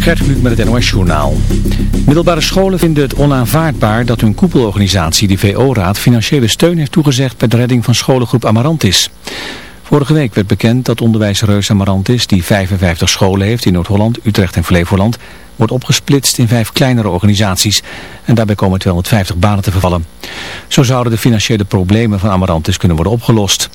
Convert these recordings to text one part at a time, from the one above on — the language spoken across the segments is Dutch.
Gert Kluk met het NOS Journaal. Middelbare scholen vinden het onaanvaardbaar dat hun koepelorganisatie, de VO-raad, financiële steun heeft toegezegd bij de redding van scholengroep Amarantis. Vorige week werd bekend dat onderwijsreus Amarantis, die 55 scholen heeft in Noord-Holland, Utrecht en Flevoland, wordt opgesplitst in vijf kleinere organisaties en daarbij komen 250 banen te vervallen. Zo zouden de financiële problemen van Amarantis kunnen worden opgelost.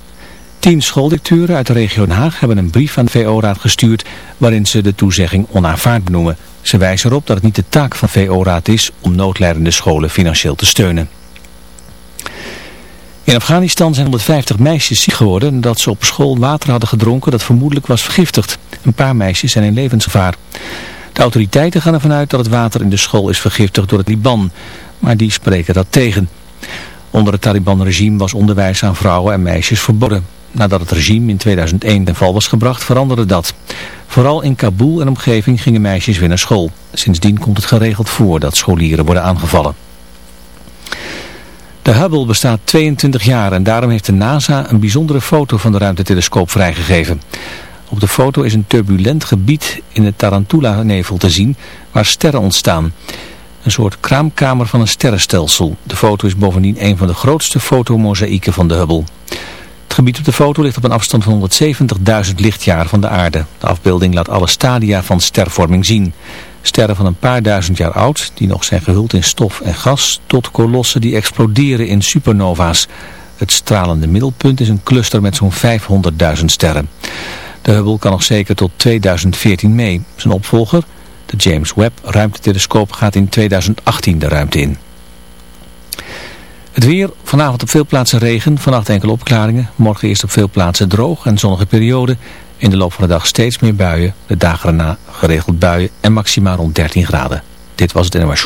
Tien schooldirecteuren uit de regio Den Haag hebben een brief aan de VO-raad gestuurd waarin ze de toezegging onaanvaard benoemen. Ze wijzen erop dat het niet de taak van VO-raad is om noodlijdende scholen financieel te steunen. In Afghanistan zijn 150 meisjes ziek geworden nadat ze op school water hadden gedronken dat vermoedelijk was vergiftigd. Een paar meisjes zijn in levensgevaar. De autoriteiten gaan ervan uit dat het water in de school is vergiftigd door het Liban, maar die spreken dat tegen. Onder het Taliban-regime was onderwijs aan vrouwen en meisjes verboden. Nadat het regime in 2001 ten val was gebracht, veranderde dat. Vooral in Kabul en omgeving gingen meisjes weer naar school. Sindsdien komt het geregeld voor dat scholieren worden aangevallen. De Hubble bestaat 22 jaar en daarom heeft de NASA een bijzondere foto van de ruimtetelescoop vrijgegeven. Op de foto is een turbulent gebied in de Tarantula-nevel te zien waar sterren ontstaan. Een soort kraamkamer van een sterrenstelsel. De foto is bovendien een van de grootste fotomozaïeken van de Hubble. Gebied op de foto ligt op een afstand van 170.000 lichtjaar van de aarde. De afbeelding laat alle stadia van stervorming zien. Sterren van een paar duizend jaar oud, die nog zijn gehuld in stof en gas, tot kolossen die exploderen in supernova's. Het stralende middelpunt is een cluster met zo'n 500.000 sterren. De Hubble kan nog zeker tot 2014 mee. Zijn opvolger, de James Webb ruimtetelescoop, gaat in 2018 de ruimte in. Het weer, vanavond op veel plaatsen regen, vannacht enkele opklaringen. Morgen eerst op veel plaatsen droog en zonnige periode. In de loop van de dag steeds meer buien. De dagen erna geregeld buien en maximaal rond 13 graden. Dit was het NOS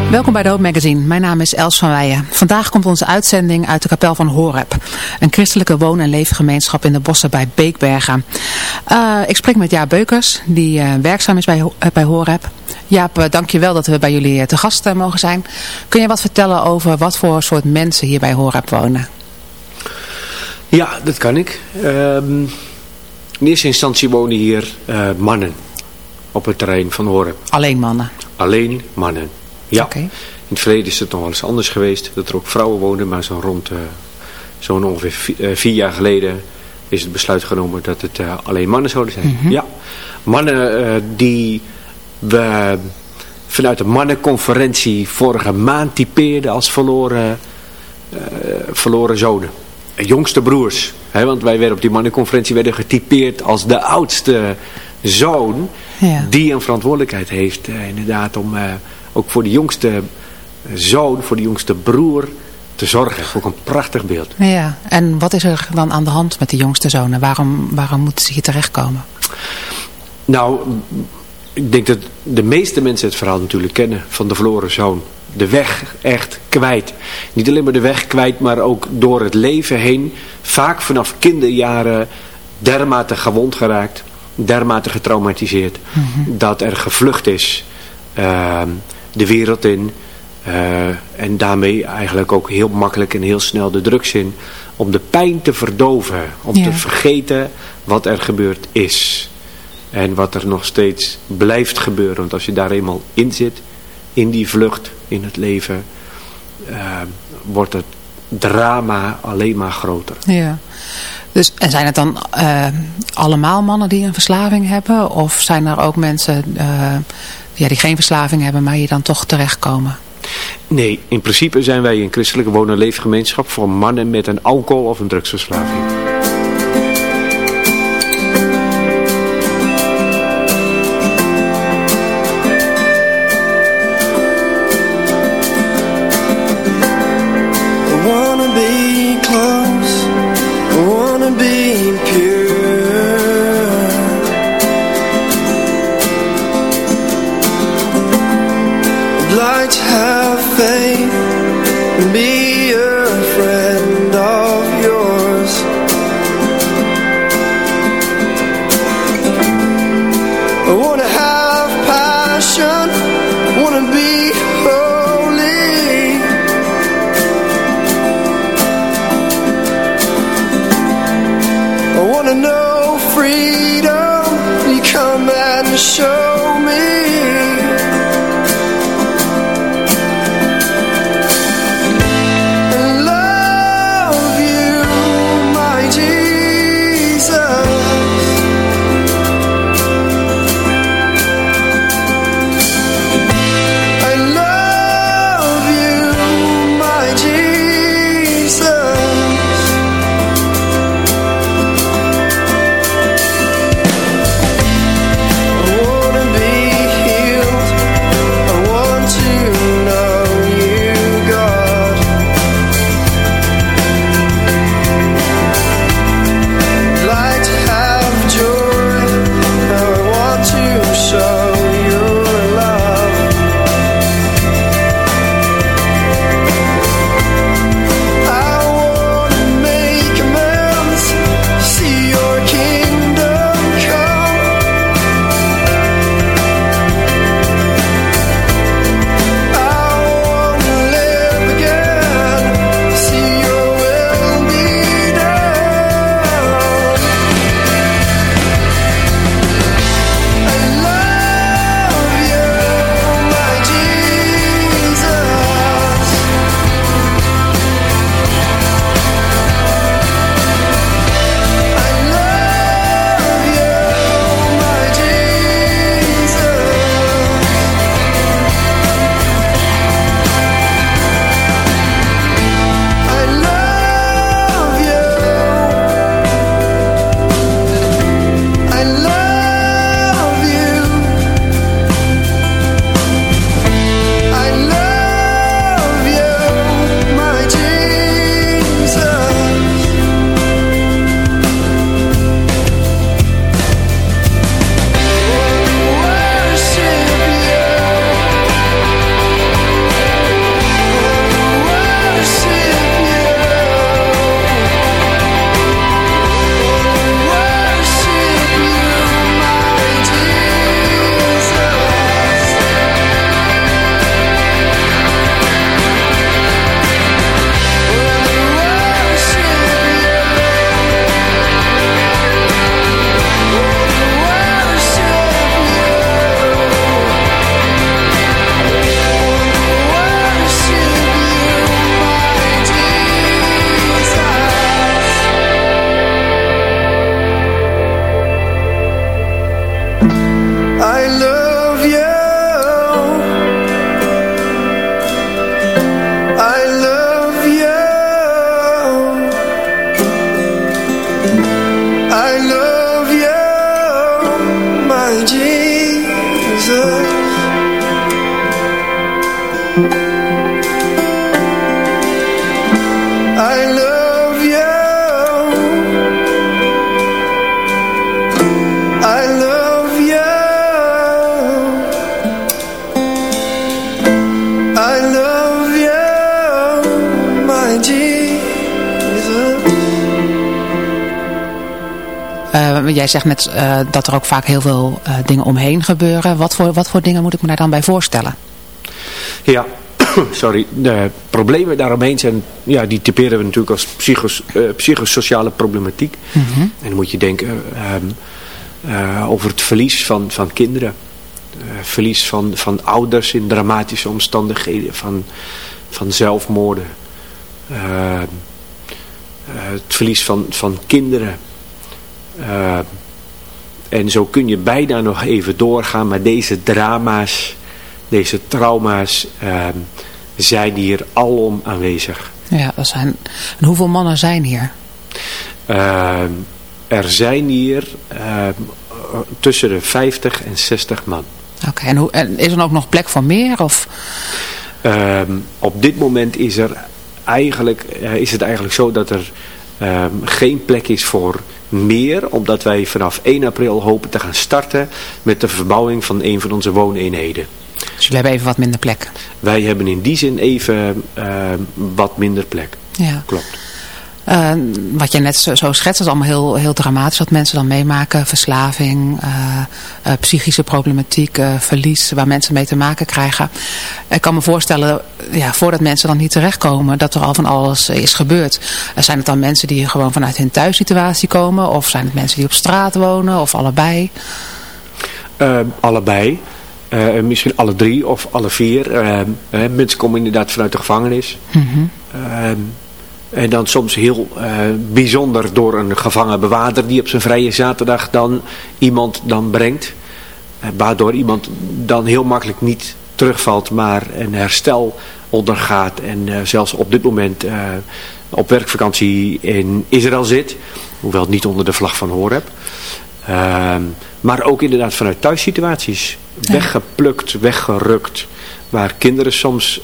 Welkom bij de Hoop Magazine. Mijn naam is Els van Weijen. Vandaag komt onze uitzending uit de kapel van Horeb. Een christelijke woon- en leefgemeenschap in de bossen bij Beekbergen. Uh, ik spreek met Jaap Beukers, die uh, werkzaam is bij, uh, bij Horeb. Jaap, dank je wel dat we bij jullie te gast mogen zijn. Kun je wat vertellen over wat voor soort mensen hier bij Horeb wonen? Ja, dat kan ik. Ehm, in eerste instantie wonen hier mannen op het terrein van Horeb. Alleen mannen? Alleen mannen. Ja, okay. in het verleden is het nog wel eens anders geweest. Dat er ook vrouwen woonden, maar zo rond uh, zo'n ongeveer vier, uh, vier, jaar geleden is het besluit genomen dat het uh, alleen mannen zouden zijn. Mm -hmm. Ja, mannen die we vanuit de mannenconferentie vorige maand typeerden als verloren, verloren zonen. Jongste broers. Hè, want wij werden op die mannenconferentie werden getypeerd als de oudste zoon ja. die een verantwoordelijkheid heeft inderdaad om ook voor de jongste zoon, voor de jongste broer te zorgen. Ook een prachtig beeld. Ja, en wat is er dan aan de hand met de jongste zonen? Waarom, waarom moeten ze hier terechtkomen? Nou, ik denk dat de meeste mensen het verhaal natuurlijk kennen van de verloren zoon. De weg echt kwijt. Niet alleen maar de weg kwijt, maar ook door het leven heen. Vaak vanaf kinderjaren dermate gewond geraakt. Dermate getraumatiseerd. Mm -hmm. Dat er gevlucht is. Uh, de wereld in. Uh, en daarmee eigenlijk ook heel makkelijk en heel snel de drugs in. Om de pijn te verdoven. Om ja. te vergeten wat er gebeurd is. En wat er nog steeds blijft gebeuren. Want als je daar eenmaal in zit. In die vlucht in het leven. Uh, wordt het drama alleen maar groter. Ja. Dus, en zijn het dan uh, allemaal mannen die een verslaving hebben? Of zijn er ook mensen ja, die geen verslaving hebben, maar hier dan toch terechtkomen? Nee, in principe zijn wij een christelijke woon- en leefgemeenschap voor mannen met een alcohol- of een drugsverslaving. Jij zegt net uh, dat er ook vaak heel veel uh, dingen omheen gebeuren. Wat voor, wat voor dingen moet ik me daar dan bij voorstellen? Ja, sorry, de problemen daaromheen zijn, ja, die typeren we natuurlijk als psychos, uh, psychosociale problematiek. Mm -hmm. En dan moet je denken um, uh, over het verlies van, van kinderen. Verlies van, van ouders in dramatische omstandigheden, van, van zelfmoorden. Ehm, het verlies van, van kinderen. En zo kun je bijna nog even doorgaan, maar deze drama's deze trauma's uh, zijn hier alom aanwezig. Ja, dat zijn... En hoeveel mannen zijn hier? Uh, er zijn hier uh, tussen de 50 en 60 man. Oké, en, en, is er ook nog plek voor meer? Of? Ehm, op dit moment is, er eigenlijk, eh, is het eigenlijk zo dat er ehm, geen plek is voor meer, omdat wij vanaf 1 april hopen te gaan starten met de verbouwing van een van onze wooneenheden. Dus jullie hebben even wat minder plek. Wij hebben in die zin even wat minder plek. Ja. Klopt. Uh, wat je net zo, zo schetst, is allemaal heel, heel dramatisch wat mensen dan meemaken. Verslaving, uh, uh, psychische problematiek, verlies, waar mensen mee te maken krijgen. Ik kan me voorstellen, ja, voordat mensen dan hier terechtkomen, dat er al van alles is gebeurd. zijn het dan mensen die gewoon vanuit hun thuissituatie komen? Of zijn het mensen die op straat wonen? Of allebei? allebei. misschien alle drie of alle vier. mensen komen inderdaad vanuit de gevangenis. Mm en dan soms heel uh, bijzonder door een gevangen bewaarder die op zijn vrije zaterdag dan iemand dan brengt. Uh, waardoor iemand dan heel makkelijk niet terugvalt, maar een herstel ondergaat. En uh, zelfs op dit moment op werkvakantie in Israël zit. Hoewel het niet onder de vlag van Horeb. Ehm, maar ook inderdaad vanuit thuissituaties. Weggeplukt, weggerukt. Waar kinderen soms...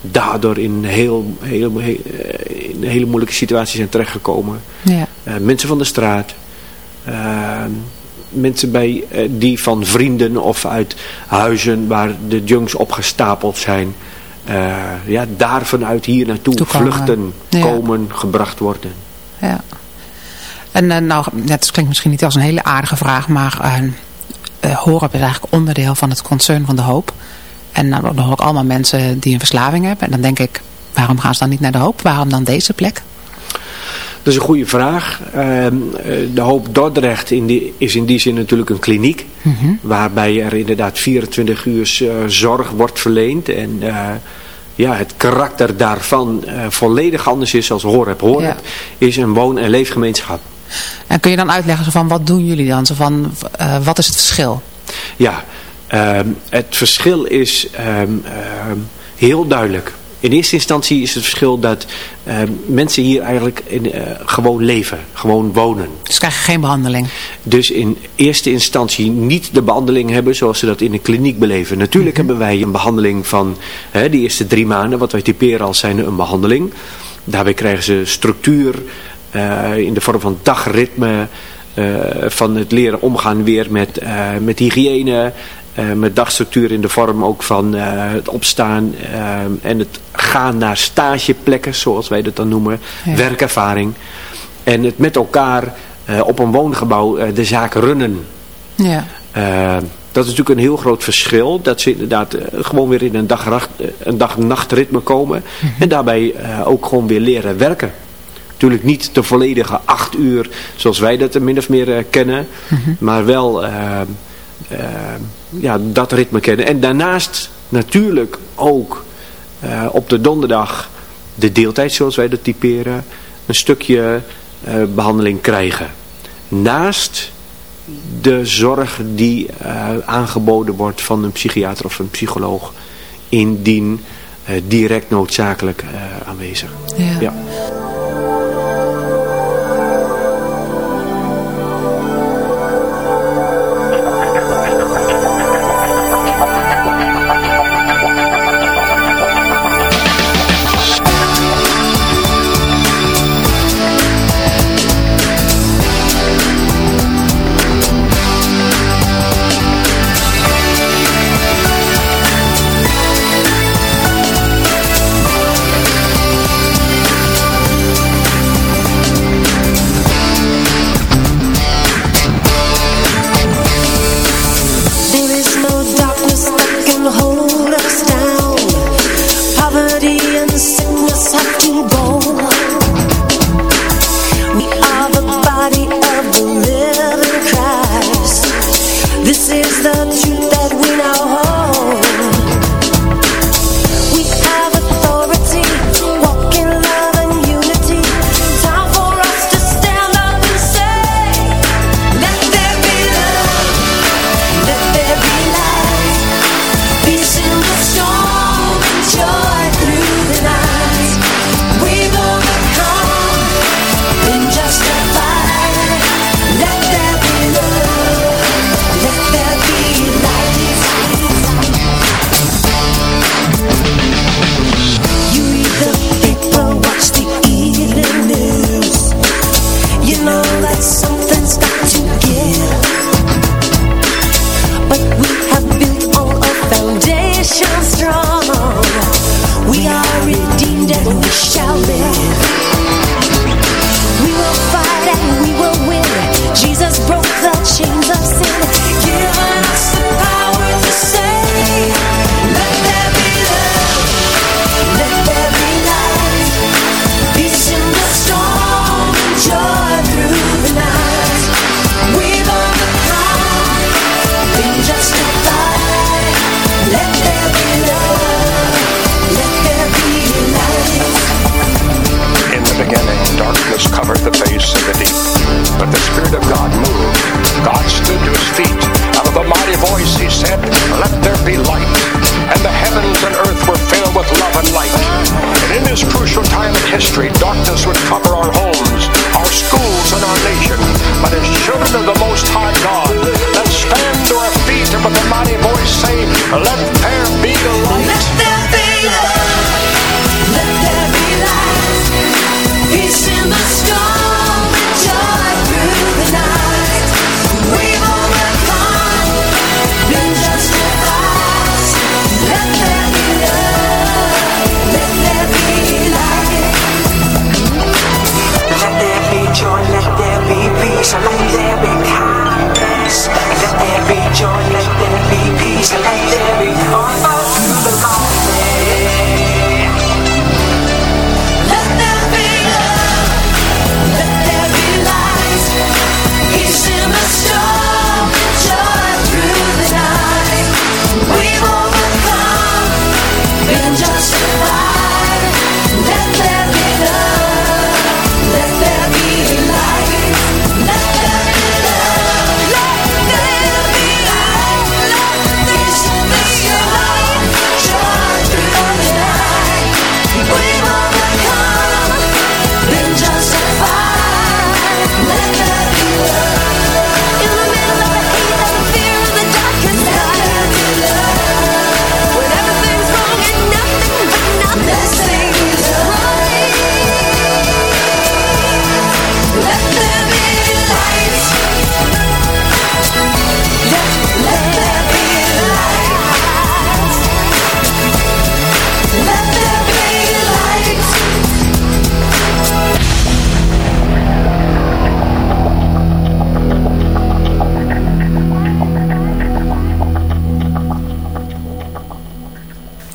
Daardoor in, heel, heel, heel, eh, in hele moeilijke situaties zijn terechtgekomen. Ja. Uh, mensen van de straat. Uh, mensen bij, uh, die van vrienden of uit huizen waar de junks opgestapeld zijn. ja, daar vanuit hier naartoe Toekomen. vluchten, ja. komen, gebracht worden. Ja. En nou, het klinkt misschien niet als een hele aardige vraag, maar horen is eigenlijk onderdeel van het concern van de hoop. En dan hoor ik allemaal mensen die een verslaving hebben. En dan denk ik, waarom gaan ze dan niet naar de hoop? Waarom dan deze plek? Dat is een goede vraag. Ehm, eh, de Hoop Dordrecht is in die zin natuurlijk een kliniek. Mhm. Waarbij er inderdaad 24 uur uh, zorg wordt verleend. En uh, ja, het karakter daarvan volledig anders is als Horeb. Horeb ja. is een woon- en leefgemeenschap. En kun je dan uitleggen van wat doen jullie dan? Zo van, wat is het verschil? Ja, Um, het verschil is um, um, heel duidelijk. In eerste instantie is het verschil dat mensen hier eigenlijk in, uh, gewoon leven, gewoon wonen. Ze krijgen geen behandeling. Dus in eerste instantie niet de behandeling hebben zoals ze dat in een kliniek beleven. Natuurlijk mm -hmm. hebben wij een behandeling van hè, de eerste drie maanden, wat wij typeren als zijn een behandeling. Daarbij krijgen ze structuur uh, in de vorm van dagritme, uh, van het leren omgaan weer met, met hygiëne, uh, met dagstructuur in de vorm ook van uh, het opstaan uh, en het gaan naar stageplekken, zoals wij dat dan noemen, ja. werkervaring. En het met elkaar op een woongebouw de zaak runnen. Ja. dat is natuurlijk een heel groot verschil. Dat ze inderdaad gewoon weer in een dag-nachtritme dag komen. Mm -hmm. En daarbij ook gewoon weer leren werken. Natuurlijk niet de volledige acht uur zoals wij dat min of meer kennen. Mm -hmm. Maar wel ja, dat ritme kennen. En daarnaast natuurlijk ook uh, op de donderdag de deeltijd zoals wij dat typeren. Een stukje uh, behandeling krijgen. Naast de zorg die aangeboden wordt van een psychiater of een psycholoog. Indien direct noodzakelijk aanwezig. ja. ja.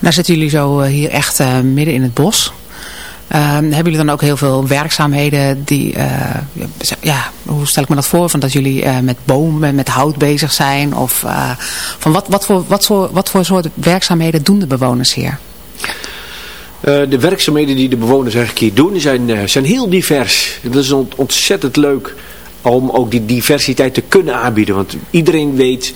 Nou zitten jullie zo eh, hier echt eh, midden in het bos. Ehm, hebben jullie dan ook heel veel werkzaamheden die, eh, ja, hoe stel ik me dat voor? Van dat jullie met bomen, met hout bezig zijn? Of van wat, wat, voor, wat, voor, wat voor soort werkzaamheden doen de bewoners hier? De werkzaamheden die de bewoners eigenlijk hier doen zijn, zijn heel divers. Dat is ont- ontzettend leuk om ook die diversiteit te kunnen aanbieden. Want iedereen weet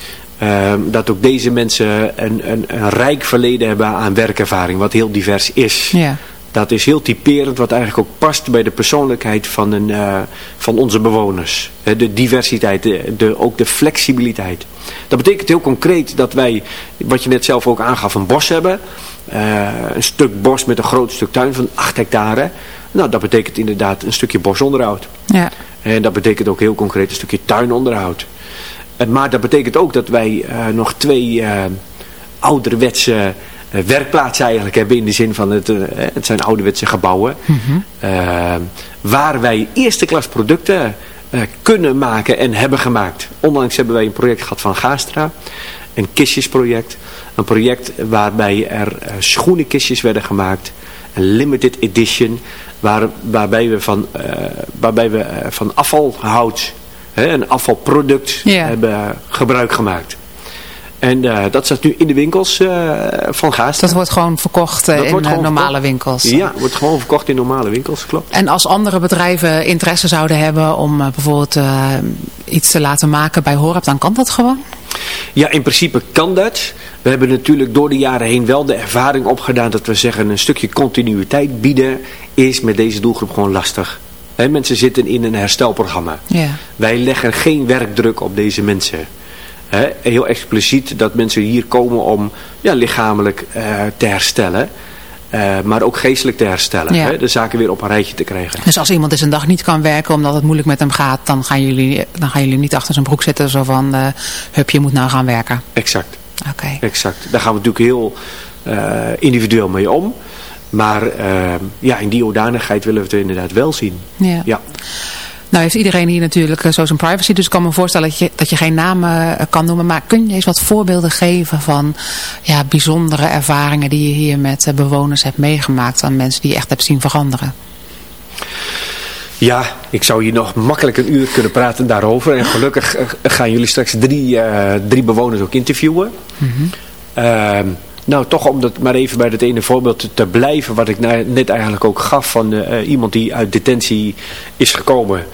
dat ook deze mensen een, een, een rijk verleden hebben aan werkervaring. Wat heel divers is. Ja. Dat is heel typerend wat eigenlijk ook past bij de persoonlijkheid van, een, eh, van onze bewoners. De diversiteit, de, de, ook de flexibiliteit. Dat betekent heel concreet dat wij, wat je net zelf ook aangaf, een bos hebben. Eh, een stuk bos met een groot stuk tuin van 8 hectare. Nou, dat betekent inderdaad een stukje bosonderhoud. Ja. En dat betekent ook heel concreet een stukje tuinonderhoud. En, maar dat betekent ook dat wij eh, nog twee eh, ouderwetse eh, werkplaatsen eigenlijk hebben. In de zin van het, eh, het zijn ouderwetse gebouwen. eh, waar wij eerste klas producten eh, kunnen maken en hebben gemaakt. Onlangs hebben wij een project gehad van Gastra. Een kistjesproject. Een project waarbij er eh, schoenenkistjes werden gemaakt. Een limited edition. Waar, waarbij we van, eh, waarbij we eh, van afvalhout, een afvalproduct, Ja. hebben gebruik gemaakt. En eh, dat staat nu in de winkels eh, van Gaastra. Dat wordt gewoon verkocht eh, in gewoon normale verkocht. winkels. Ja, wordt gewoon verkocht in normale winkels, klopt. En als andere bedrijven interesse zouden hebben om bijvoorbeeld iets te laten maken bij Horeb, dan kan dat gewoon? Ja, in principe kan dat. We hebben natuurlijk door de jaren heen wel de ervaring opgedaan dat we zeggen een stukje continuïteit bieden is met deze doelgroep gewoon lastig. Mensen zitten in een herstelprogramma. Ja. Wij leggen geen werkdruk op deze mensen. Heel expliciet dat mensen hier komen om ja, lichamelijk eh, te herstellen. eh, maar ook geestelijk te herstellen. Ja. De zaken weer op een rijtje te krijgen. Dus als iemand eens een dag niet kan werken omdat het moeilijk met hem gaat, dan gaan jullie, dan gaan jullie niet achter zijn broek zitten zo van, eh hup, je moet nou gaan werken. Exact. Oké. Exact. Daar gaan we natuurlijk heel individueel mee om. Maar eh, ja, in die hoedanigheid willen we het inderdaad wel zien. Ja. Ja. Nou heeft iedereen hier natuurlijk eh, zo zijn privacy, dus ik kan me voorstellen dat je, dat je geen namen eh, kan noemen. Maar kun je eens wat voorbeelden geven van ja, bijzondere ervaringen die je hier met eh, bewoners hebt meegemaakt aan mensen die je echt hebt zien veranderen? Ja, ik zou hier nog makkelijk een uur kunnen praten daarover. En gelukkig gaan jullie straks drie, drie bewoners ook interviewen. Ehm, nou, toch om dat maar even bij dat ene voorbeeld te, te blijven, wat ik net eigenlijk ook gaf van eh, iemand die uit detentie is gekomen.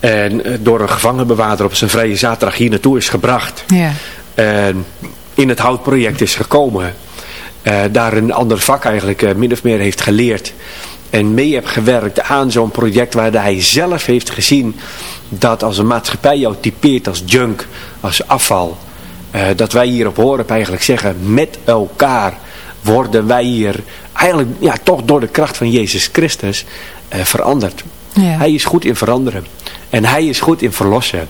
En eh, door een gevangenbewaarder op zijn vrije zaterdag hier naartoe is gebracht. Ja. En in het houtproject is gekomen. eh, daar een ander vak eigenlijk eh, min of meer heeft geleerd. En mee heeft gewerkt aan zo'n project waar hij zelf heeft gezien dat als een maatschappij jou typeert als junk, als afval. Eh, dat wij hier op Horeb eigenlijk zeggen, met elkaar worden wij hier eigenlijk ja, toch door de kracht van Jezus Christus eh, veranderd. Ja. Hij is goed in veranderen. En hij is goed in verlossen.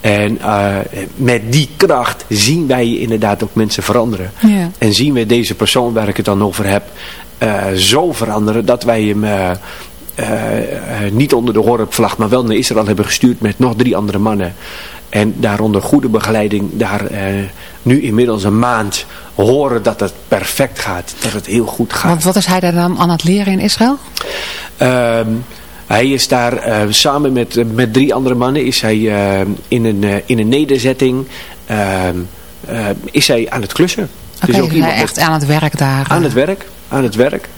En eh, met die kracht zien wij inderdaad ook mensen veranderen. Ja. En zien we deze persoon waar ik het dan over heb zo veranderen dat wij hem niet onder de Horeb-vlag, maar wel naar Israël hebben gestuurd met nog drie andere mannen. En daar onder goede begeleiding daar eh, nu inmiddels een maand horen dat het perfect gaat. Dat het heel goed gaat. Want wat is hij daar dan aan het leren in Israël? Ehm, hij is daar eh, samen met, met drie andere mannen is hij, eh, in, een, in een nederzetting ehm, eh, is hij aan het klussen. Dus ook hij met- echt aan het werk daar. aan het werk, aan het werk.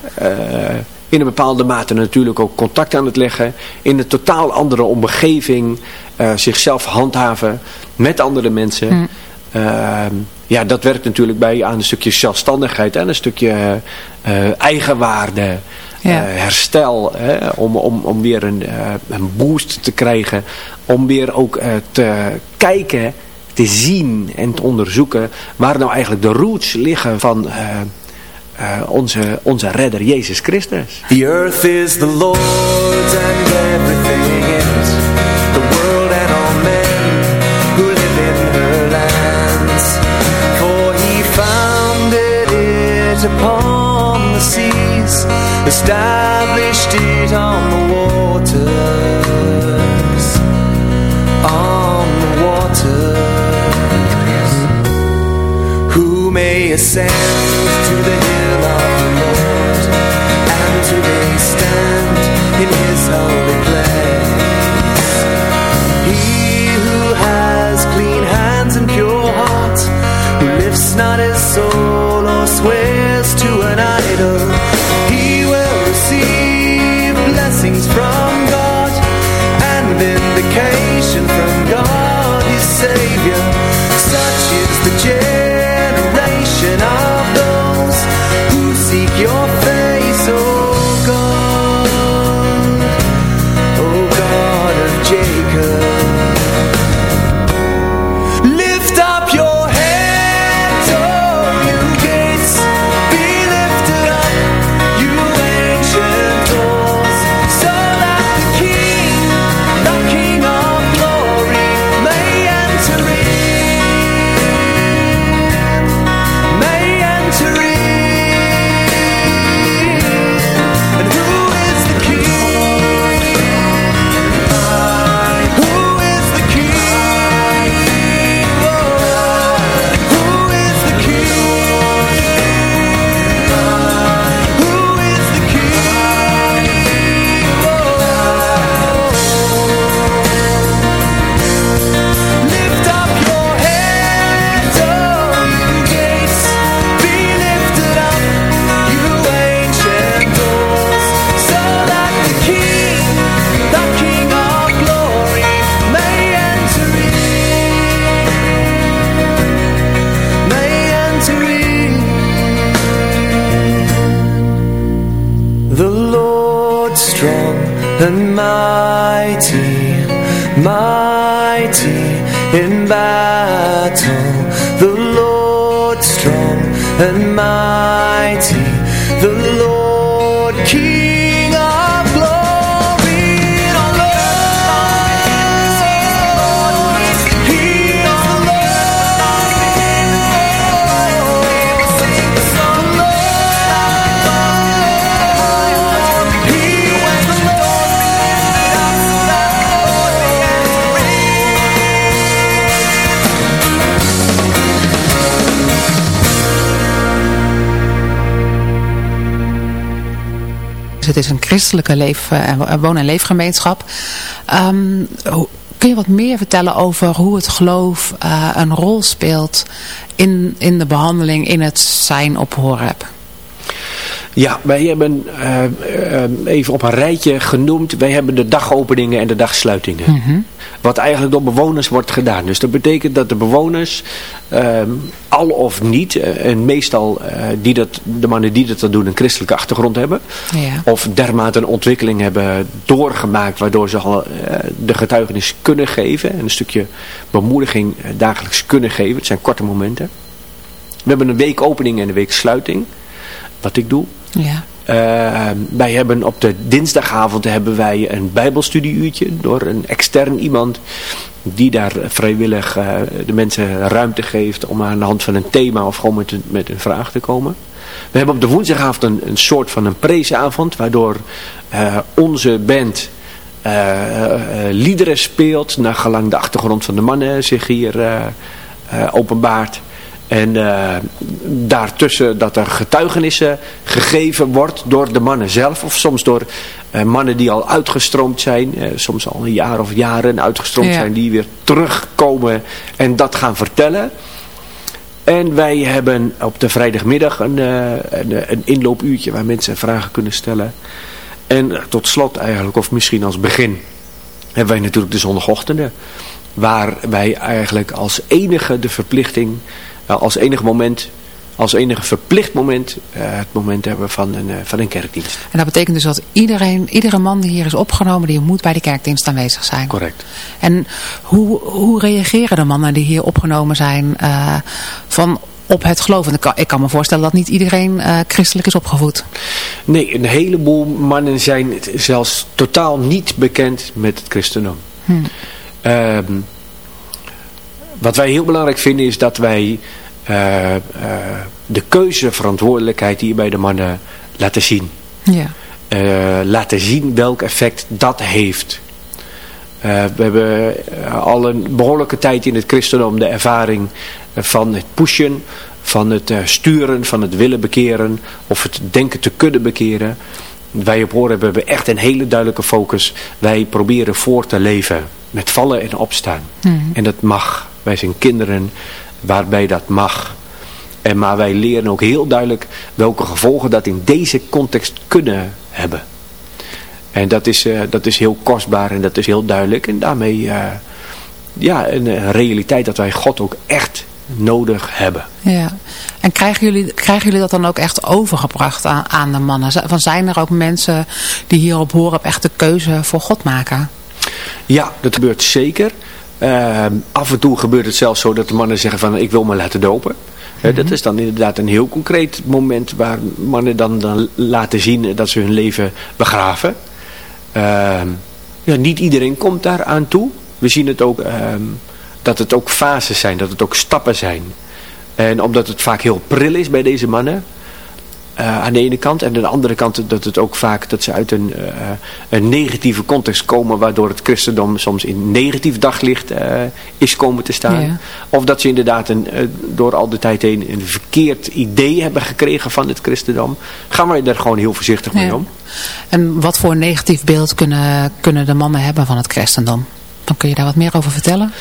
In een bepaalde mate natuurlijk ook contact aan het leggen. In een totaal andere omgeving. eh, zichzelf handhaven met andere mensen. Hm. Ehm, ja, dat werkt natuurlijk bij aan een stukje zelfstandigheid en een stukje eh, eigenwaarde. Ja. eh, herstel, hè, om, om, om weer een, een boost te krijgen. Om weer ook te kijken, te zien en te onderzoeken waar nou eigenlijk de roots liggen van eh, onze, onze redder Jezus Christus. The earth is the Lord's and everything in it. The world and all men who live in her lands. For he founded it upon the seas, established it on the waters. On the waters. Who may ascend to the blessings from God and vindication from God his Savior. Battle. Het is een christelijke eh, woon- en leefgemeenschap. Ehm, kun je wat meer vertellen over hoe het geloof eh, een rol speelt in, in de behandeling, in het zijn op Horeb? Ja, wij hebben eh, eh, even op een rijtje genoemd, wij hebben de dagopeningen en de dagsluitingen. Mhm. Wat eigenlijk door bewoners wordt gedaan. Dus dat betekent dat de bewoners, ehm, al of niet, eh, en meestal die dat, de mannen die dat doen, een christelijke achtergrond hebben. Ja. Of dermate een ontwikkeling hebben doorgemaakt waardoor ze al de getuigenis kunnen geven. En een stukje bemoediging dagelijks kunnen geven. Het zijn korte momenten. We hebben een week opening en een week sluiting. Wat ik doe. Ja. Uh, wij hebben op de dinsdagavond hebben wij een bijbelstudieuurtje door een extern iemand die daar vrijwillig uh, de mensen ruimte geeft om aan de hand van een thema of gewoon met een, met een vraag te komen. We hebben op de woensdagavond een, een soort van een preesavond waardoor uh, onze band liederen speelt naar gelang de achtergrond van de mannen zich hier openbaart. En uh, daartussen dat er getuigenissen gegeven wordt door de mannen zelf. Of soms door uh, mannen die al uitgestroomd zijn. Uh, soms al een jaar of jaren uitgestroomd ja. zijn. Die weer terugkomen en dat gaan vertellen. En wij hebben op de vrijdagmiddag een, een, een inloopuurtje waar mensen vragen kunnen stellen. En tot slot eigenlijk, of misschien als begin, hebben wij natuurlijk de zondagochtenden. Waar wij eigenlijk als enige de verplichting als enig moment, als enige verplicht moment, uh, het moment hebben van een, uh, van een kerkdienst. En dat betekent dus dat iedereen, iedere man die hier is opgenomen, die moet bij de kerkdienst aanwezig zijn. Correct. En hoe, hoe reageren de mannen die hier opgenomen zijn uh, van op het geloof? Ik kan, ik kan me voorstellen dat niet iedereen christelijk is opgevoed. Nee, een heleboel mannen zijn zelfs totaal niet bekend met het christendom. Hmm. Wat wij heel belangrijk vinden is dat wij uh, uh, de keuzeverantwoordelijkheid hier bij de mannen laten zien. Ja. Uh, laten zien welk effect dat heeft. we hebben al een behoorlijke tijd in het christendom de ervaring van het pushen, van het sturen, van het willen bekeren of het denken te kunnen bekeren. Wij op horen hebben we echt een hele duidelijke focus. Wij proberen voor te leven met vallen en opstaan. Mm. En dat mag. Wij zijn kinderen waarbij dat mag. En maar wij leren ook heel duidelijk welke gevolgen dat in deze context kunnen hebben. En dat is, uh, dat is heel kostbaar en dat is heel duidelijk. En daarmee uh, ja, een, realiteit dat wij God ook echt nodig hebben. Ja. En krijgen jullie, krijgen jullie dat dan ook echt overgebracht aan, aan de mannen? Van zijn er ook mensen die hierop horen echt de keuze voor God maken? Ja, dat gebeurt zeker. Uh, af en toe gebeurt het zelfs zo dat de mannen zeggen van ik wil me laten dopen. Mm -hmm. Dat is dan inderdaad een heel concreet moment waar mannen dan, dan laten zien dat ze hun leven begraven. Uh, ja, niet iedereen komt daar aan toe. We zien het ook uh, dat het ook fases zijn, dat het ook stappen zijn. En omdat het vaak heel pril is bij deze mannen, uh, aan de ene kant. En aan de andere kant dat het ook vaak dat ze uit een, uh, een negatieve context komen. Waardoor het christendom soms in negatief daglicht uh, is komen te staan. Ja. Of dat ze inderdaad een, door al de tijd heen een verkeerd idee hebben gekregen van het christendom. Gaan wij daar gewoon heel voorzichtig mee ja. om. En wat voor negatief beeld kunnen, kunnen de mannen hebben van het christendom? Dan kun je daar wat meer over vertellen?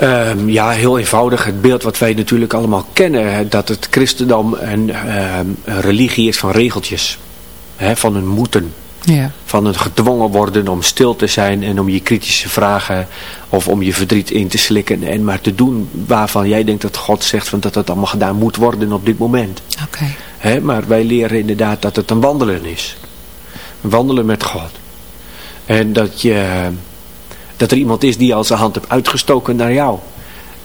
Um, ja, heel eenvoudig. Het beeld wat wij natuurlijk allemaal kennen. Dat het christendom een, um, een religie is van regeltjes. He, van een moeten. Ja. Van het gedwongen worden om stil te zijn en om je kritische vragen of om je verdriet in te slikken en maar te doen waarvan jij denkt dat God zegt van dat dat allemaal gedaan moet worden op dit moment. Okay. maar wij leren inderdaad dat het een wandelen is. Een wandelen met God. En dat je dat er iemand is die al zijn hand heeft uitgestoken naar jou.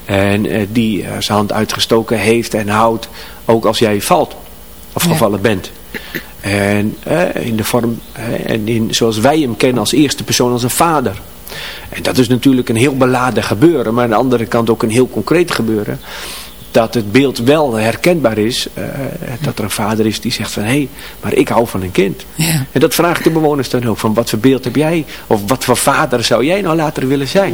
En uh, die uh, zijn hand uitgestoken heeft en houdt, ook als jij valt of gevallen ja. bent. En uh, in de vorm, en in, zoals wij hem kennen als eerste persoon als een vader. En dat is natuurlijk een heel beladen gebeuren, maar aan de andere kant ook een heel concreet gebeuren. Dat het beeld wel herkenbaar is, dat er een vader is die zegt van, hé, hey, maar ik hou van een kind. Ja. En dat vraagt de bewoners dan ook, van wat voor beeld heb jij, of wat voor vader zou jij nou later willen zijn?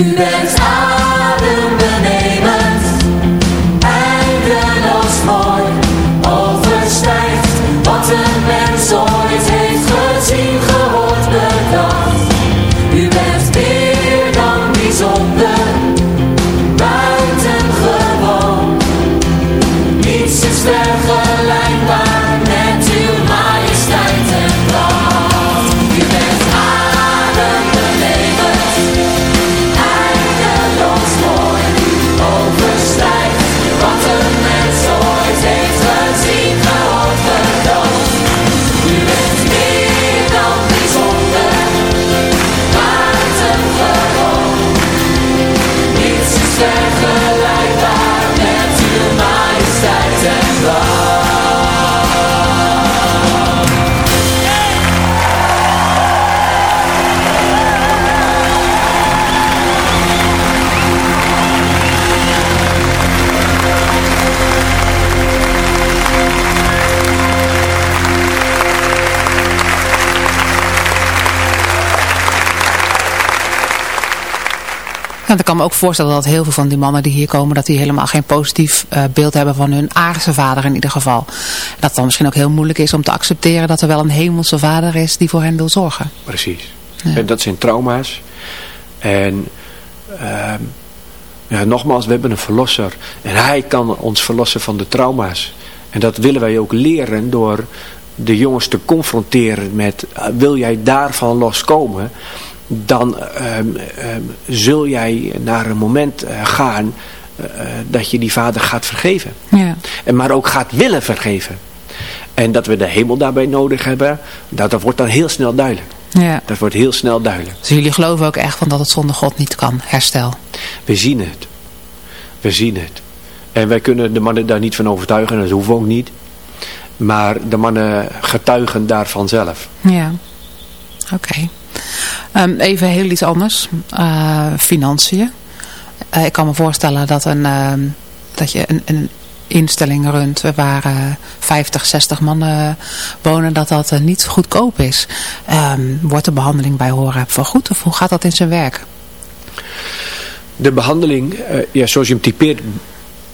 U bent Ik kan me ook voorstellen dat heel veel van die mannen die hier komen, dat die helemaal geen positief eh, beeld hebben van hun aardse vader in ieder geval. Dat het dan misschien ook heel moeilijk is om te accepteren dat er wel een hemelse vader is die voor hen wil zorgen. Precies. En dat zijn trauma's. En ehm, ja, nogmaals, we hebben een verlosser. En hij kan ons verlossen van de trauma's. En dat willen wij ook leren door de jongens te confronteren met... eh, wil jij daarvan loskomen? Dan ehm, ehm, zul jij naar een moment eh, gaan eh, eh, dat je die vader gaat vergeven. Ja. En maar ook gaat willen vergeven. En dat we de hemel daarbij nodig hebben, dat, dat wordt dan heel snel duidelijk. Ja. Dat wordt heel snel duidelijk. Dus jullie geloven ook echt van dat het zonder God niet kan, herstel. We zien het. We zien het. En wij kunnen de mannen daar niet van overtuigen, en dat hoeven we ook niet. Maar de mannen getuigen daarvan zelf. Ja, oké. Ehm, even heel iets anders. Eh, financiën. Eh, ik kan me voorstellen dat, een, ehm, dat je een, een instelling runt waar eh, 50, 60 mannen wonen, dat dat eh, niet goedkoop is. Ehm, wordt de behandeling bij horen vergoed of hoe gaat dat in zijn werk? De behandeling, eh, ja, zoals je hem typeert,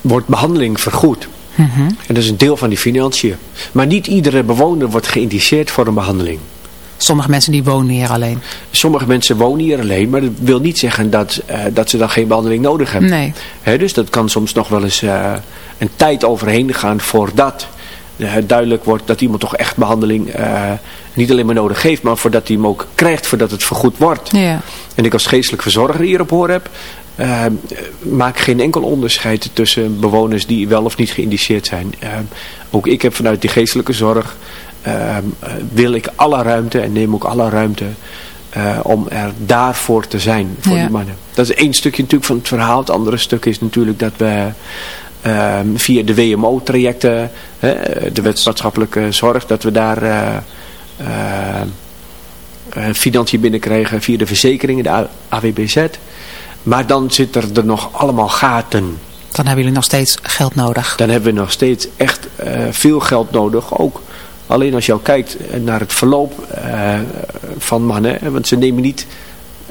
wordt behandeling vergoed. Mhm. En dat is een deel van die financiën. Maar niet iedere bewoner wordt geïndiceerd voor een behandeling. Sommige mensen die wonen hier alleen. Sommige mensen wonen hier alleen, maar dat wil niet zeggen dat, eh, dat ze dan geen behandeling nodig hebben. Nee. Dus dat kan soms nog wel eens eh, een tijd overheen gaan voordat eh, duidelijk wordt dat iemand toch echt behandeling eh, niet alleen maar nodig heeft, maar voordat hij hem ook krijgt, voordat het vergoed wordt. Ja. En ik als geestelijk verzorger hier op hoor heb, eh, maak geen enkel onderscheid tussen bewoners die wel of niet geïndiceerd zijn. Ook ik heb vanuit die geestelijke zorg, wil ik alle ruimte en neem ook alle ruimte eh, om er daarvoor te zijn voor Ja. die mannen. Dat is één stukje natuurlijk van het verhaal. Het andere stuk is natuurlijk dat we eh, via de WMO-trajecten, de wet maatschappelijke zorg, dat we daar eh, eh, eh, financiën binnenkrijgen via de verzekeringen, de AWBZ. Maar dan zitten er nog allemaal gaten. Dan hebben jullie nog steeds geld nodig. Dan hebben we nog steeds echt eh, veel geld nodig. Ook alleen als je al kijkt naar het verloop eh, van mannen. Want ze nemen niet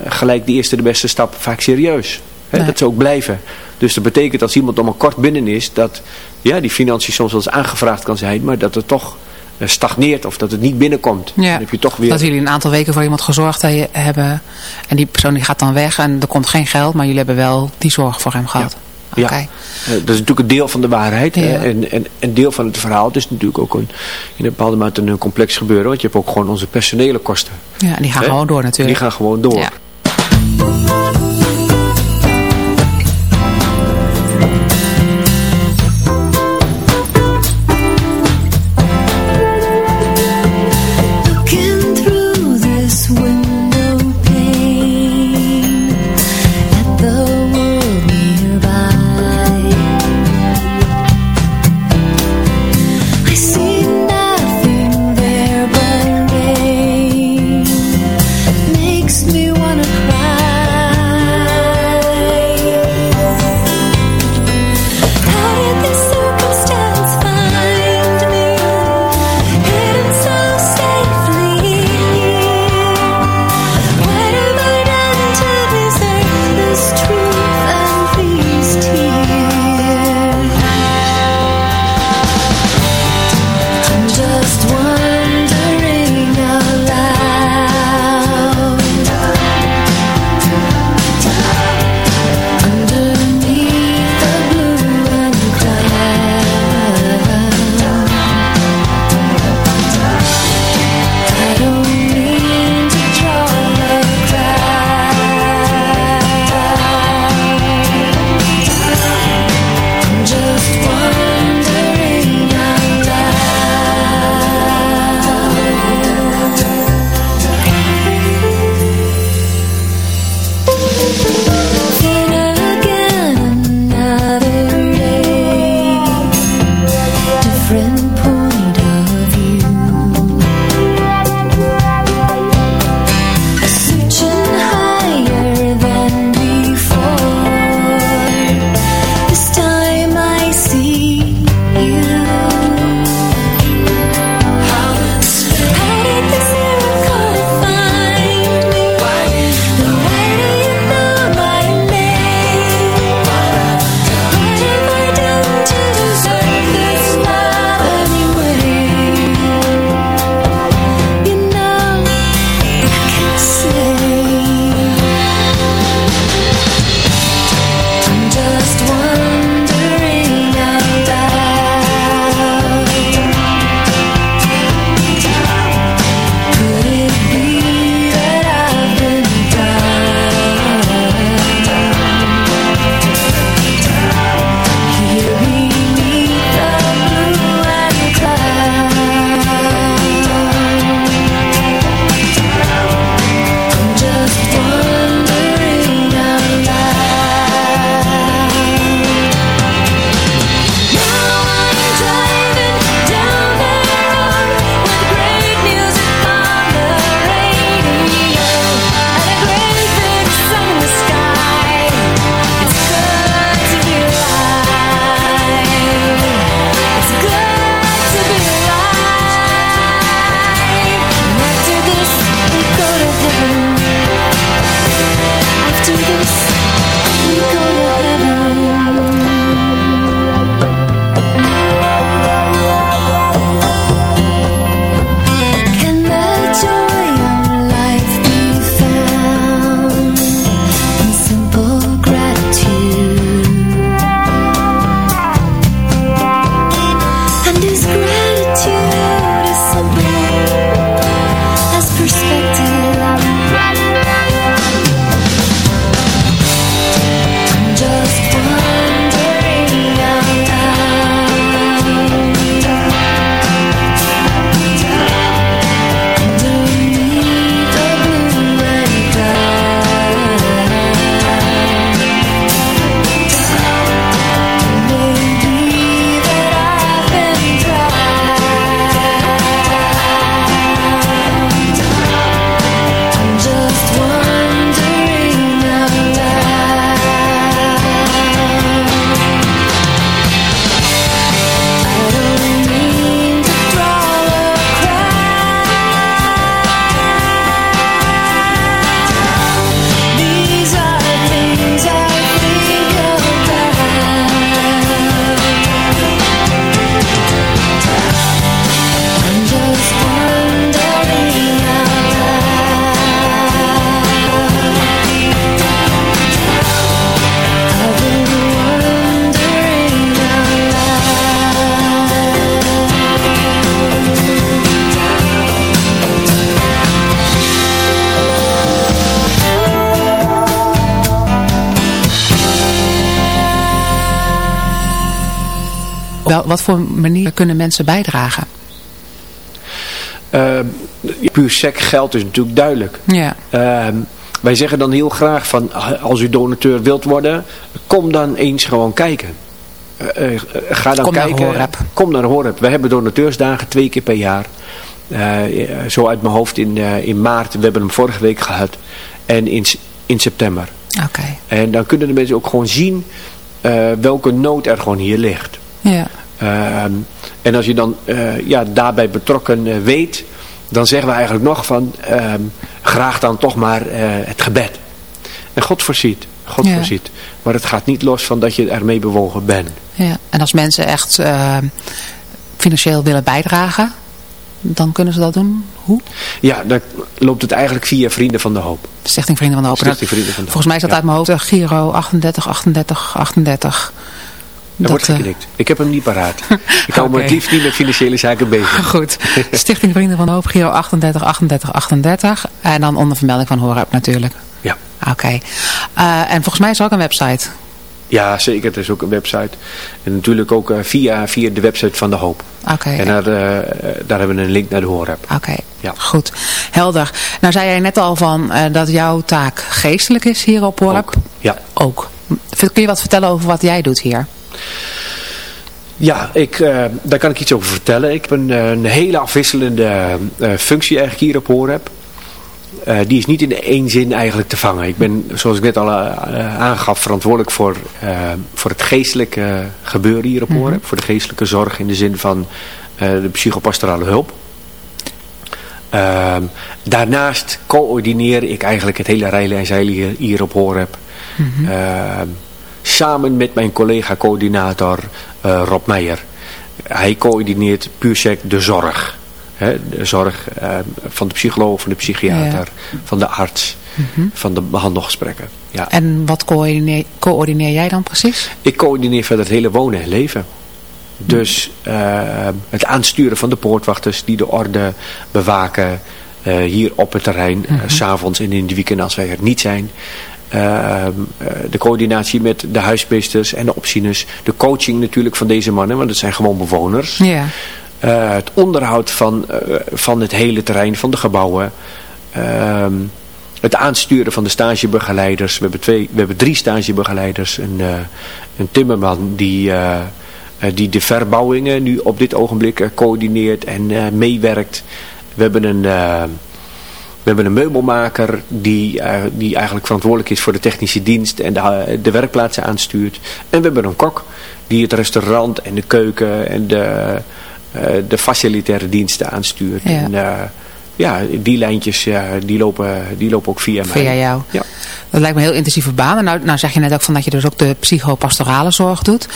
eh, gelijk de eerste de beste stap vaak serieus. Hè, Nee. Dat ze ook blijven. Dus dat betekent als iemand om een kort binnen is. Dat ja, die financiën soms wel eens aangevraagd kan zijn. Maar dat het toch eh, stagneert of dat het niet binnenkomt. Ja. Dan heb je toch weer... Dat jullie een aantal weken voor iemand gezorgd he- hebben. En die persoon die gaat dan weg en er komt geen geld. Maar jullie hebben wel die zorg voor hem gehad. Ja, Oké. Eh, dat is natuurlijk een deel van de waarheid. Ja. En, en een deel van het verhaal. Het is natuurlijk ook een, in een bepaalde mate een complex gebeuren. Want je hebt ook gewoon onze personele kosten. Ja, en die gaan gewoon door natuurlijk. Die gaan gewoon door. Ja. Kunnen mensen bijdragen? Uh, puur sec geld is natuurlijk duidelijk. Ja. Uh, wij zeggen dan heel graag van als u donateur wilt worden, kom dan eens gewoon kijken. Uh, uh, ga dan kom kijken. Naar Horeb. Kom naar Horeb. We hebben donateursdagen twee keer per jaar. Uh, zo uit mijn hoofd in, in maart. We hebben hem vorige week gehad. En in, in september. Oké. Okay. En dan kunnen de mensen ook gewoon zien welke nood er gewoon hier ligt. Ja. En als je dan ja, daarbij betrokken weet, dan zeggen we eigenlijk nog van graag dan toch maar het gebed. En God voorziet. God ja. voorziet. Maar het gaat niet los van dat je ermee bewogen bent. Ja. En als mensen echt uh, financieel willen bijdragen, dan kunnen ze dat doen. Hoe? Ja, dan loopt het eigenlijk via Vrienden van de Hoop. Stichting Vrienden van de Hoop. Stichting Vrienden van de Volgens mij is dat ja. uit mijn hoofd Giro 38, 38, 38. Er wordt geknikt. Ik heb hem niet paraat. Ik hou me het liefst niet met financiële zaken bezig. Goed. Stichting Vrienden van de Hoop, Giro 38, 38, 38. En dan onder vermelding van Horeb natuurlijk. Ja. Oké. Okay. Uh, en volgens mij is er ook een website. Ja, zeker. Er is ook een website. En natuurlijk ook uh, via, via de website van de Hoop. Oké. Okay. En daar, uh, daar hebben we een link naar de Horeb. Oké. Okay. Ja. Goed. Helder. Nou zei jij net al van uh, dat jouw taak geestelijk is hier op Horeb. Ook. Ja. Ook. Kun je wat vertellen over wat jij doet hier? Ja, ik, uh, daar kan ik iets over vertellen. Ik heb een, een hele afwisselende uh, functie eigenlijk hier op Horeb. Uh, die is niet in één zin eigenlijk te vangen. Ik ben, zoals ik net al aangaf, verantwoordelijk voor, voor het geestelijke gebeuren hier op Horeb. Mm -hmm. Voor de geestelijke zorg in de zin van de psychopastorale hulp. Ehm, daarnaast coördineer ik eigenlijk het hele rijlen en zeilen hier op Horeb. Mm Mhm. -hmm. Samen met mijn collega-coördinator uh, Rob Meijer. Hij coördineert puur sec de zorg. He, de zorg uh, van de psycholoog, van de psychiater, ja. van de arts, mm -hmm. van de behandelgesprekken. Ja. En wat coördineer, coördineer, jij dan precies? Ik coördineer verder het hele wonen en leven. Dus uh, het aansturen van de poortwachters die de orde bewaken hier op het terrein, mm -hmm. s'avonds en in de weekend als wij er niet zijn. Uh, uh, de coördinatie met de huismeesters en de opzieners. De coaching natuurlijk van deze mannen, want het zijn gewoon bewoners. Ja. Uh, het onderhoud van, van het hele terrein, van de gebouwen. Ehm, het aansturen van de stagebegeleiders. We hebben, twee, we hebben drie stagebegeleiders. Een, een timmerman die, die de verbouwingen nu op dit ogenblik coördineert en meewerkt. We hebben een... We hebben een meubelmaker die, uh, die eigenlijk verantwoordelijk is voor de technische dienst en de, de werkplaatsen aanstuurt. En we hebben een kok die het restaurant en de keuken en de, uh, de facilitaire diensten aanstuurt. Ja. En, ja, die lijntjes die lopen, die lopen ook via mij. Via jou. Ja. Dat lijkt me een heel intensieve baan. En nou, nou zeg je net ook van dat je dus ook de psychopastorale zorg doet.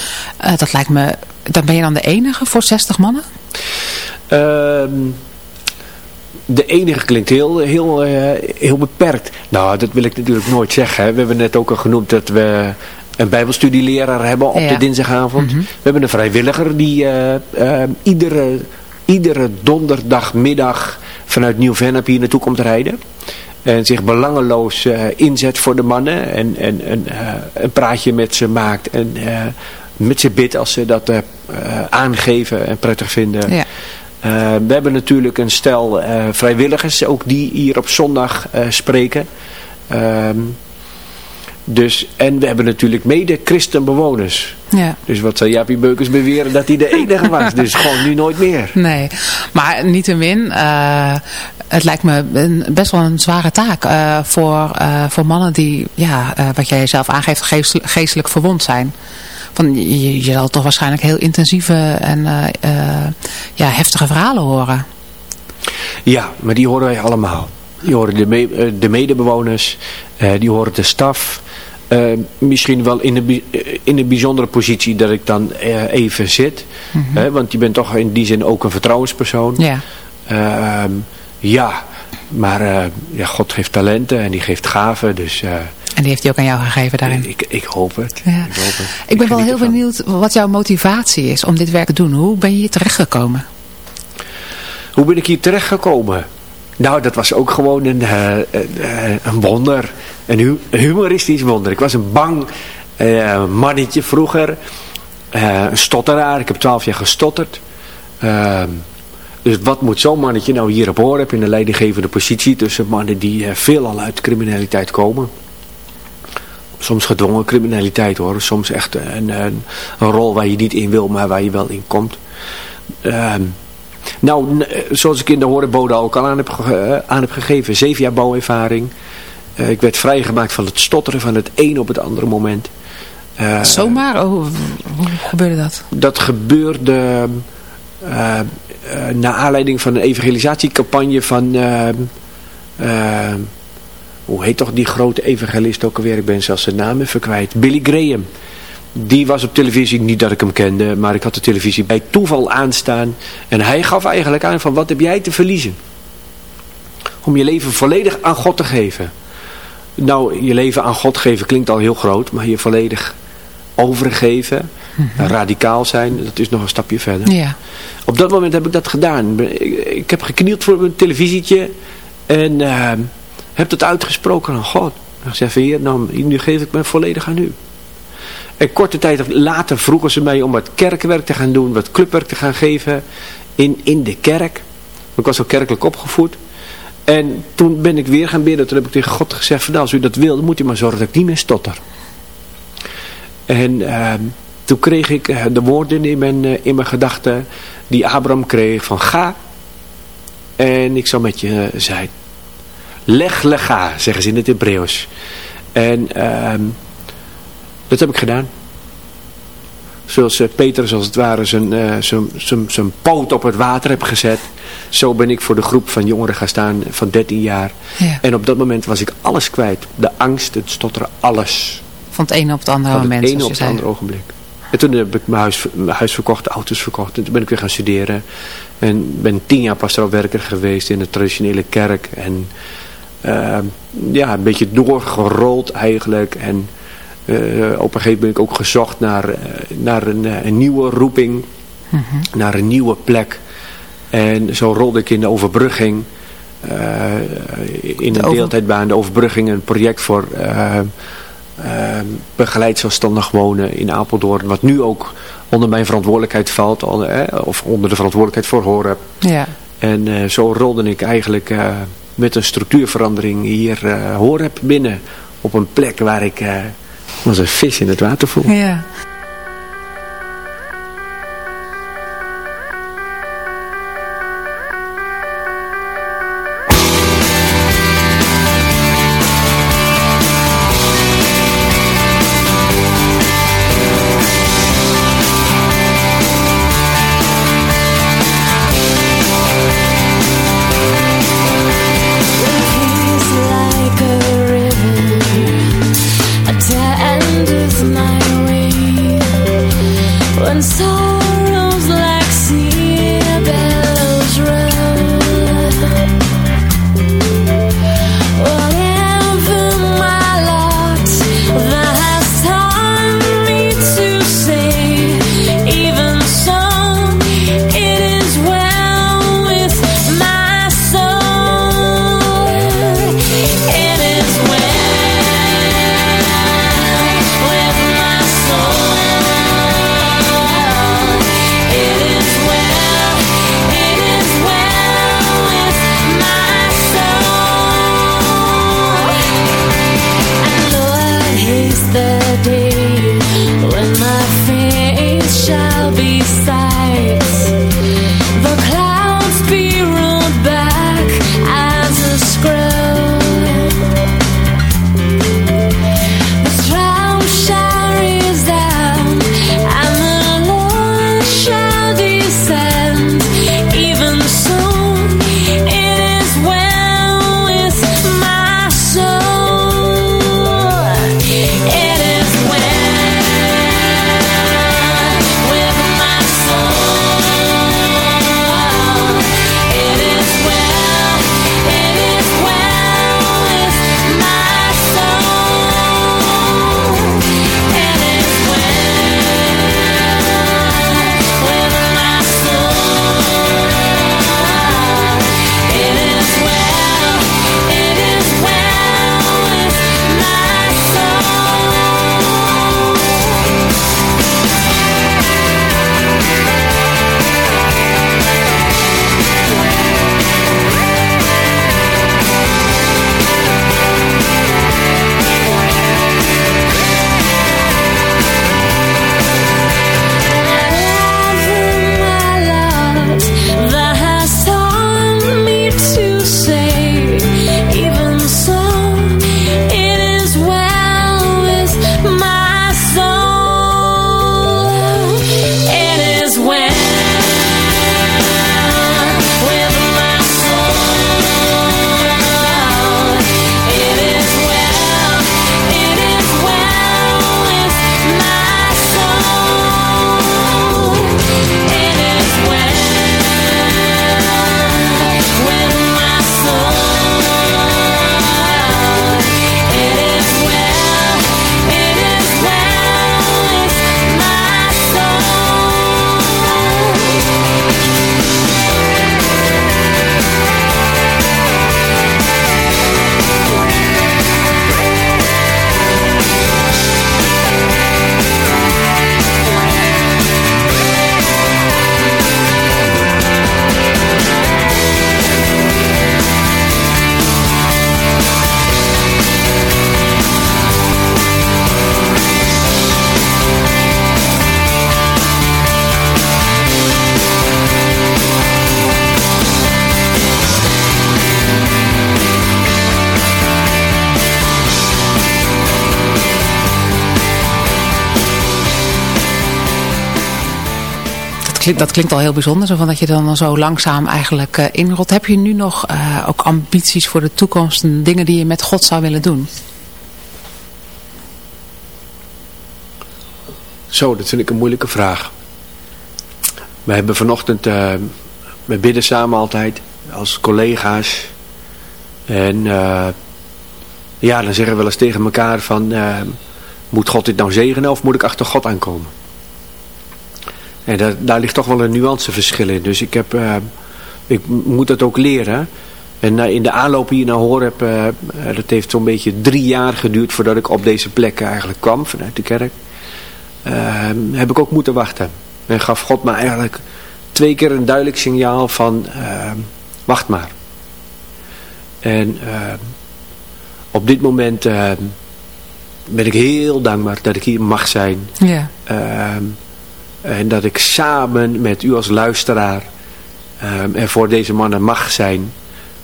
dat lijkt me, dan ben je dan de enige voor 60 mannen? Ehm, de enige klinkt heel, heel, uh, heel beperkt. Nou, dat wil ik natuurlijk nooit zeggen. Hè. We hebben net ook al genoemd dat we een bijbelstudieleraar hebben op Ja. de dinsdagavond. Mhm. We hebben een vrijwilliger die uh, uh, iedere, iedere donderdagmiddag vanuit Nieuw-Vennep hier naartoe komt rijden. En zich belangeloos uh, inzet voor de mannen. En, en, en een praatje met ze maakt. En met ze bidt als ze dat aangeven en prettig vinden. Ja. Uh, we hebben natuurlijk een stel uh, vrijwilligers, ook die hier op zondag uh, spreken. Um, dus, en we hebben natuurlijk mede christenbewoners. Ja. Dus wat zou Jaapie Beukers beweren dat hij de enige was. dus gewoon nu nooit meer. Nee, maar niettemin, het lijkt me een, best wel een zware taak voor, voor mannen die, ja, wat jij zelf aangeeft, geestelijk verwond zijn. Van, je, je zal toch waarschijnlijk heel intensieve en ja, heftige verhalen horen. Ja, maar die horen wij allemaal. Die horen de, me de medebewoners, die horen de staf. Uh, misschien wel in een, in een bijzondere positie dat ik dan uh, even zit. Mhm. Mm -hmm. uh, want je bent toch in die zin ook een vertrouwenspersoon. Ja, ehm, ja maar ja, God geeft talenten en die geeft gaven. Dus, en die heeft hij ook aan jou gegeven daarin? Ik, ik hoop het. Ja. Ik, hoop het. ik ben wel heel ervan. benieuwd wat jouw motivatie is om dit werk te doen. Hoe ben je hier terechtgekomen? Hoe ben ik hier terechtgekomen? Nou, dat was ook gewoon een, uh, een wonder. Een, hu een, humoristisch wonder. Ik was een bang mannetje vroeger. Eh, een stotteraar. Ik heb twaalf jaar gestotterd. Ehm, dus wat moet zo'n mannetje nou hier op horen in een leidinggevende positie tussen mannen die uh, veelal uit criminaliteit komen. Soms gedwongen criminaliteit hoor. Soms echt een, een, een, rol waar je niet in wil, maar waar je wel in komt. Ehm, nou, zoals ik in de horenbode ook al aan heb, aan heb gegeven. Zeven jaar bouwervaring. Uh, ik werd vrijgemaakt van het stotteren van het een op het andere moment. Uh, Zomaar? Oh, hoe gebeurde dat? Dat gebeurde uh, naar aanleiding van een evangelisatiecampagne van... hoe heet toch die grote evangelist ook alweer? Ik ben zelfs zijn naam even kwijt. Billy Graham. Die was op televisie, niet dat ik hem kende, maar ik had de televisie bij toeval aanstaan. En hij gaf eigenlijk aan van wat heb jij te verliezen? Om je leven volledig aan God te geven. Nou, je leven aan God geven klinkt al heel groot, maar je volledig overgeven. Radicaal zijn, dat is nog een stapje verder. Ja. Op dat moment heb ik dat gedaan. Ik, ik heb geknield voor mijn televisietje en uh, heb dat uitgesproken aan God. Ik zei, heer, nou, nu geef ik me volledig aan u. En korte tijd later vroegen ze mij om wat kerkwerk te gaan doen, wat clubwerk te gaan geven in, in de kerk. Ik was ook kerkelijk opgevoed. En toen ben ik weer gaan bidden. Toen heb ik tegen God gezegd, van, nou, als u dat wil, dan moet u maar zorgen dat ik niet meer stotter. En uh, toen kreeg ik uh, de woorden in mijn, uh, in mijn gedachten die Abraham kreeg van ga en ik zal met je zijn. Leg lega, zeggen ze in het Hebreeuws. En ehm, dat heb ik gedaan. Zoals Peter als het ware zijn, zijn, zijn, zijn poot op het water heb gezet. Zo ben ik voor de groep van jongeren gaan staan van 13 jaar. Ja. En op dat moment was ik alles kwijt. De angst, het stotteren, alles. Van het ene op het andere moment. Van het ene op het andere ogenblik. En toen heb ik mijn huis, mijn huis verkocht, de auto's verkocht. En toen ben ik weer gaan studeren. En ben tien jaar pastoraal werker geweest in de traditionele kerk. En uh, ja, een beetje doorgerold eigenlijk. En uh, op een gegeven moment ben ik ook gezocht naar, uh, naar een, een, nieuwe roeping. Mm -hmm. Naar een nieuwe plek. En zo rolde ik in de overbrugging. Uh, in een over... deeltijdbaan, de overbrugging, een project voor begeleid zelfstandig wonen in Apeldoorn. Wat nu ook onder mijn verantwoordelijkheid valt, of onder de verantwoordelijkheid voor Horeb. Ja. En zo rolde ik eigenlijk met een structuurverandering hier Horeb binnen. Op een plek waar ik als een vis in het water voel. Ja. Klinkt, dat klinkt al heel bijzonder, zo van dat je dan zo langzaam eigenlijk uh, inrolt. Heb je nu nog uh, ook ambities voor de toekomst en dingen die je met God zou willen doen? Zo, dat vind ik een moeilijke vraag. We hebben vanochtend, uh, we bidden samen altijd als collega's. En ja, dan zeggen we wel eens tegen elkaar van, moet God dit nou zegenen of moet ik achter God aankomen? En daar, daar ligt toch wel een nuanceverschil in. Dus ik, heb, uh, ik moet dat ook leren. En in de aanloop hier naar Horeb, uh, dat heeft zo'n beetje drie jaar geduurd voordat ik op deze plek eigenlijk kwam vanuit de kerk. heb ik ook moeten wachten. En gaf God me eigenlijk twee keer een duidelijk signaal van wacht maar. En op dit moment ben ik heel dankbaar dat ik hier mag zijn. Ja. En dat ik samen met u als luisteraar um, er voor deze mannen mag zijn.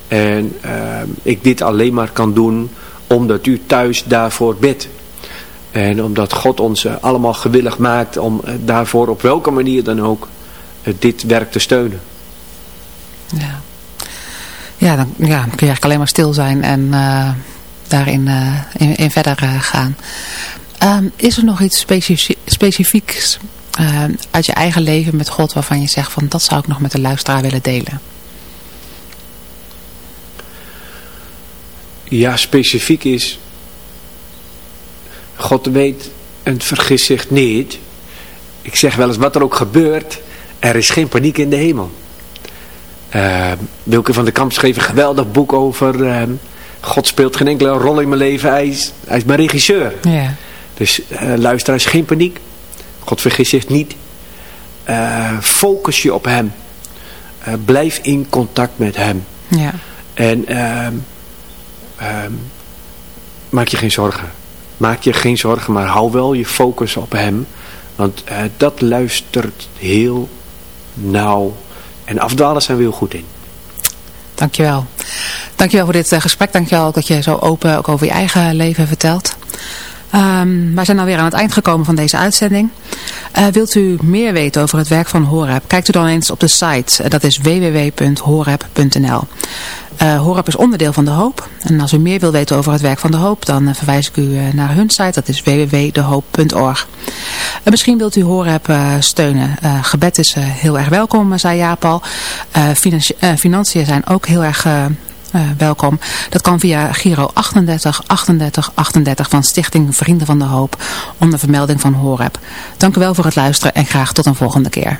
En um, ik dit alleen maar kan doen omdat u thuis daarvoor bidt. En omdat God ons uh, allemaal gewillig maakt om uh, daarvoor op welke manier dan ook uh, dit werk te steunen. Ja, ja dan ja, kun je eigenlijk alleen maar stil zijn en daarin in, verder gaan. Um, is er nog iets specifiek, specifieks uh, uit je eigen leven met God waarvan je zegt van dat zou ik nog met de luisteraar willen delen? Ja, specifiek is God weet en vergis zich niet. Ik zeg wel eens wat er ook gebeurt, er is geen paniek in de hemel. Uh, Wilke van der Kamp schreef een geweldig boek over uh, God speelt geen enkele rol in mijn leven, hij is, hij is mijn regisseur. Ja. Dus uh, luisteraars, geen paniek. God vergis zich niet. Uh, focus je op hem. Uh, blijf in contact met hem. Ja. En uh, maak je geen zorgen. Maak je geen zorgen, maar hou wel je focus op hem. Want eh, dat luistert heel nauw. En afdwalen zijn we heel goed in. Dankjewel. Dankjewel voor dit gesprek. Dankjewel ook dat je zo open ook over je eigen leven vertelt. Um, wij zijn alweer aan het eind gekomen van deze uitzending. Uh, wilt u meer weten over het werk van Horeb? Kijkt u dan eens op de site. Uh, dat is www.horeb.nl uh, Horeb is onderdeel van De Hoop. En als u meer wilt weten over het werk van De Hoop, dan verwijs ik u naar hun site. Dat is www.dehoop.org. misschien wilt u Horeb steunen. gebed is heel erg welkom, zei Jaap al. financiën zijn ook heel erg uh, welkom. Dat kan via Giro 38 38 38 van Stichting Vrienden van de Hoop onder vermelding van Horeb. Dank u wel voor het luisteren en graag tot een volgende keer.